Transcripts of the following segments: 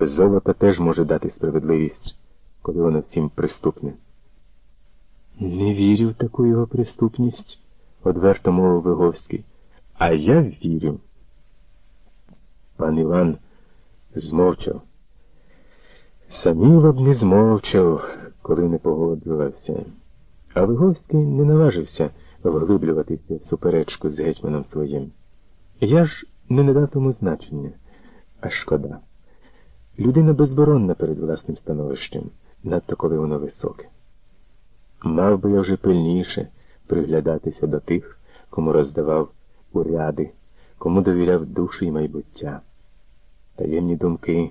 Золото теж може дати справедливість, коли воно всім приступне. Не вірю в таку його приступність, одверто мовив Виговський. А я вірю. Пан Іван змовчав. Саміло б не змовчав, коли не погоджувався. А Виговський не наважився вглиблюватися в суперечку з гетьманом своїм. Я ж не надав тому значення, а шкода. Людина безборонна перед власним становищем, надто коли воно високе. Мав би я вже пильніше приглядатися до тих, кому роздавав уряди, кому довіряв душі й майбуття. Таємні думки,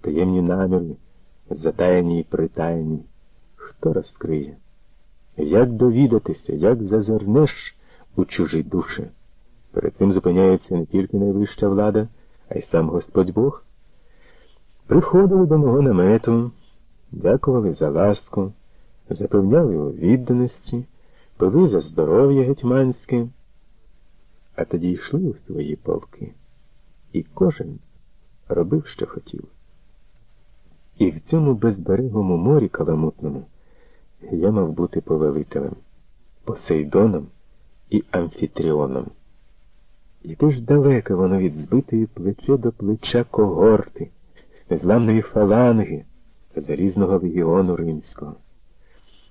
таємні наміри, затаяні й притаяні, хто розкриє? Як довідатися, як зазирнеш у чужі душі? Перед цим зупиняється не тільки найвища влада, а й сам Господь Бог. Приходили до мого намету, дякували за ласку, запевняли у відданості, пили за здоров'я гетьманське, а тоді йшли у свої полки, і кожен робив, що хотів. І в цьому безберегому морі каламутному я мав бути повелителем, Посейдоном і Амфітріоном. Яке ж далеке воно від збитої плече до плеча когорти, незламної фаланги залізного легіону римського.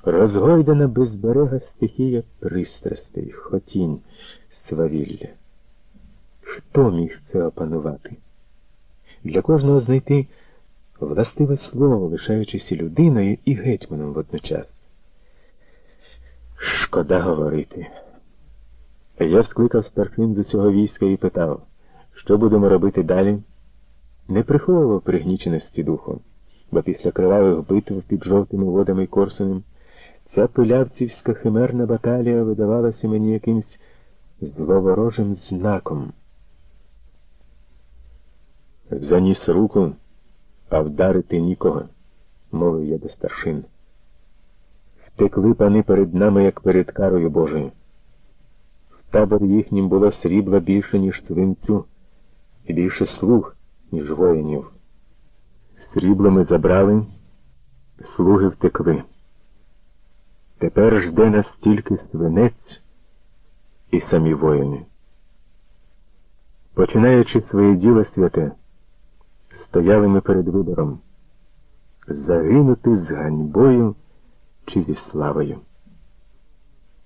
Розгойдена безберега стихія пристрастей, хотінь, свавілля. Хто міг це опанувати? Для кожного знайти властиве слово, лишаючись людиною, і гетьманом водночас. Шкода говорити. Я скликав старшин з усього війська і питав, що будемо робити далі. Не приховував пригніченості духу, бо після кривавих битв під жовтими водами Корсунем ця пилявцівська химерна баталія видавалася мені якимсь зловорожим знаком. Заніс руку, а вдарити нікого, мовив я до старшин. Втекли пани перед нами, як перед карою Божою. В табор їхнім було срібла більше, ніж свинцю, і більше слуг, ніж воїнів. Срібло ми забрали, слуги втекли. Тепер жде нас тільки свинець і самі воїни. Починаючи своє діло святе, стояли ми перед вибором загинути з ганьбою чи зі славою.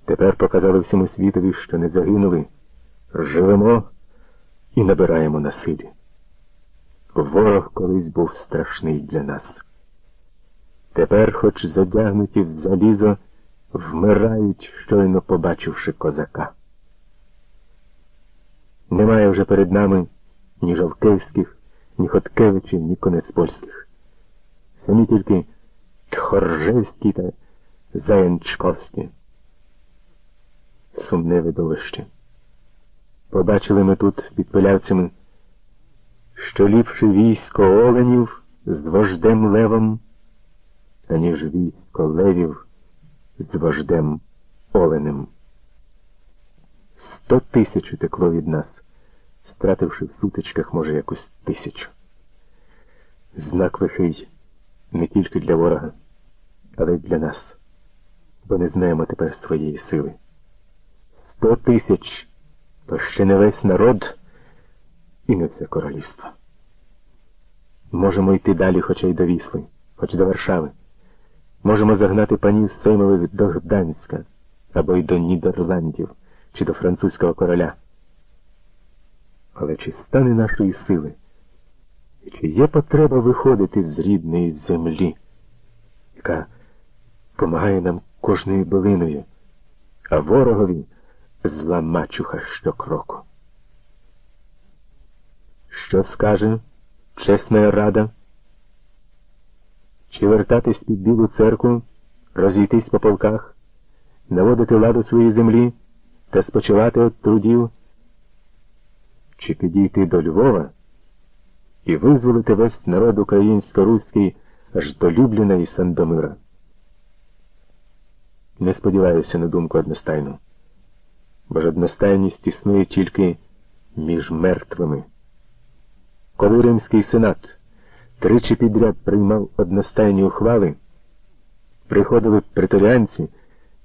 Тепер показали всьому світові, що не загинули, живемо і набираємо на силі. Ворог колись був страшний для нас. Тепер, хоч задягнуті в залізо, вмирають, щойно побачивши козака. Немає вже перед нами ні Жовкевських, ні Хоткевичів, ні Конецпольських. Самі тільки Тхоржевські та Заянчковські. Сумне видовище. Побачили ми тут під пилявцями, що ліпше військо оленів з вождем левом, аніж військо левів з вождем оленем. Сто тисяч утекло від нас, стративши в сутичках, може, якусь тисячу. Знак лихий не тільки для ворога, але й для нас, бо не знаємо тепер своєї сили. Сто тисяч то ще не весь народ і не все королівство. Можемо йти далі, хоча й до Вісли, хоч до Варшави. Можемо загнати панів Сеймових до Гданська або й до Нідерландів чи до французького короля. Але чи стане нашої сили? І чи є потреба виходити з рідної землі, яка помагає нам кожною билиною, а ворогові зла мачуха щокроку? Що скаже чесна рада? Чи вертатись під білу церкву, розійтись по полках, наводити ладу своїй землі та спочивати від трудів, чи підійти до Львова і визволити весь народ українсько-руський аж до Любліна і Сандомира? Не сподіваюся на думку одностайну, бо ж одностайність існує тільки між мертвими. Коли Римський сенат тричі підряд приймав одностайні ухвали, приходили приторянці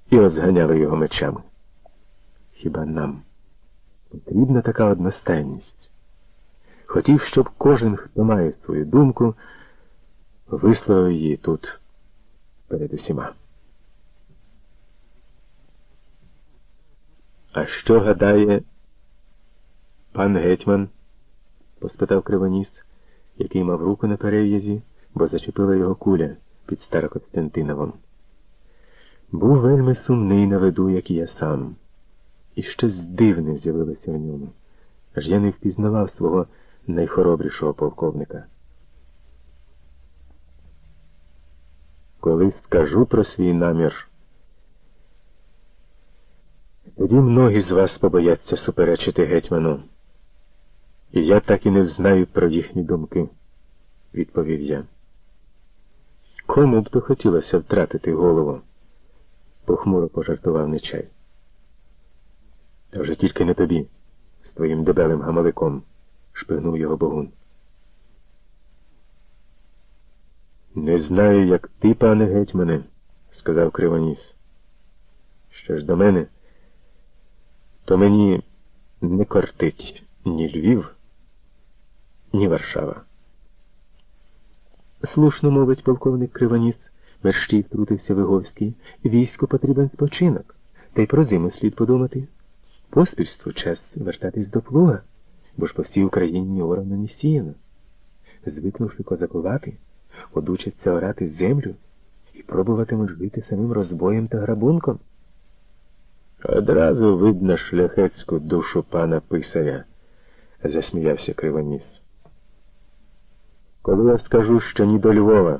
і розганяли його мечами. Хіба нам потрібна така одностайність? Хотів, щоб кожен, хто має свою думку, висловив її тут перед усіма. А що гадає пан гетьман? Поспитав Кривоніс, який мав руку на перев'язі, бо зачепила його куля під Старокостянтиновом. Був вельми сумний на виду, як і я сам, і щось дивне з'явилося в ньому, аж я не впізнавав свого найхоробрішого полковника. Коли скажу про свій намір, тоді многі з вас побояться суперечити гетьману. Я так і не знаю про їхні думки, відповів я. Кому б то хотілося втратити голову? похмуро пожартував Нечай. Та вже тільки не тобі, з твоїм дебелим гамаликом, шпигнув його богун. Не знаю, як ти, пане гетьмане, сказав Кривоніс. Що ж до мене, то мені не кортить ні Львів, ні Варшава. Слушно мовить полковник Кривоніс, мерщій втрутився Виговський, війську потрібен спочинок, та й про зиму слід подумати. Поспільству час вертатись до плуга, бо ж по всій Україні ні орано, ні сіяно. Звикнувши козакувати, одучаться орати землю і пробуватимуть жити самим розбоєм та грабунком. Одразу видно шляхетську душу пана писаря, засміявся Кривоніс. Коли я скажу, що ні до Львова.